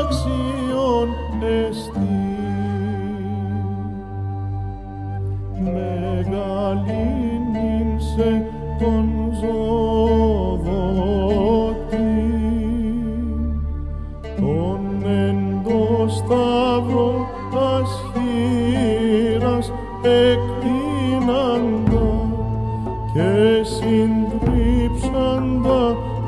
άξιον εστί. Μεγαλύνην σε τον ζωδότη τον εντοσταύρο ασχήρας εκ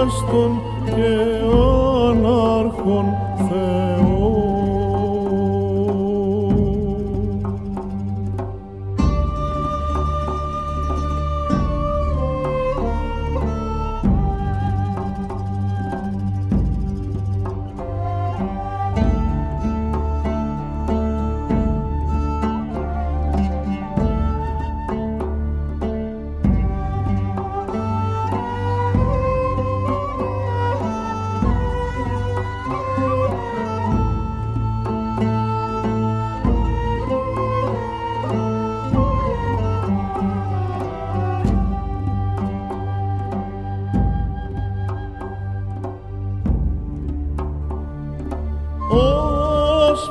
άστον και ανάρχων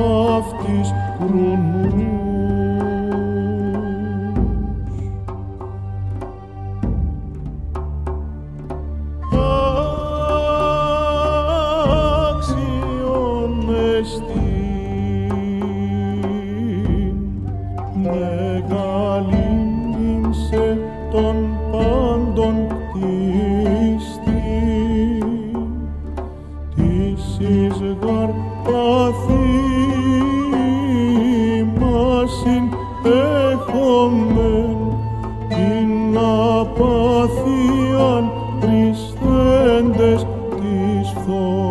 αυτής κρουνούς. Άξιον εστί απέχομαι την απαθίαν τριστέντες της φθοράς.